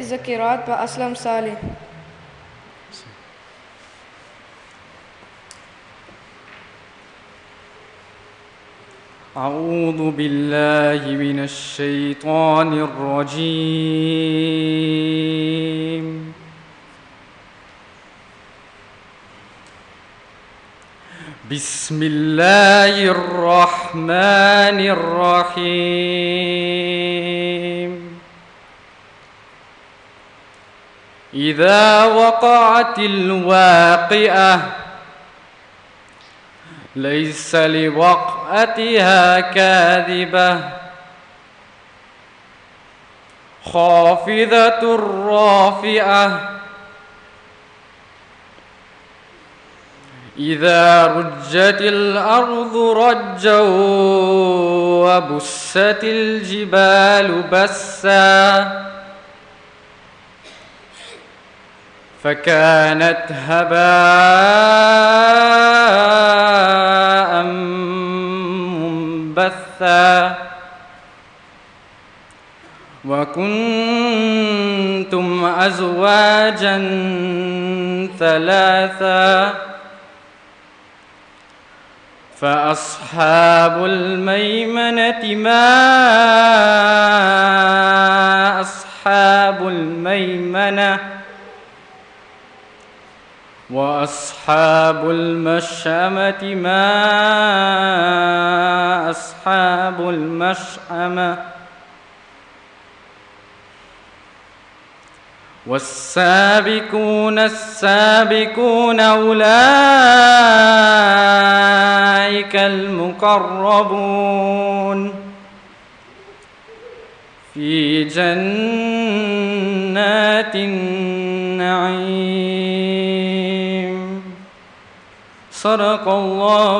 ذکرات با أسلم صالح. أعوذ بالله من الشيطان الرجيم. بسم الله الرحمن الرحيم. إذا وقعت الواقعة ليس لوقعتها كاذبة. خافضة رافعة. إذا رجت الأرض رجا وبست الجبال بسا. فكانت هباء منبثا وكنتم أزواجا ثلاثا فأصحاب الميمنة ما أصحاب الميمنة وأصحاب المشأمة ما أصحاب المشأمة والسابقون السابقون أولئك المقربون في جنات النعيم صدق الله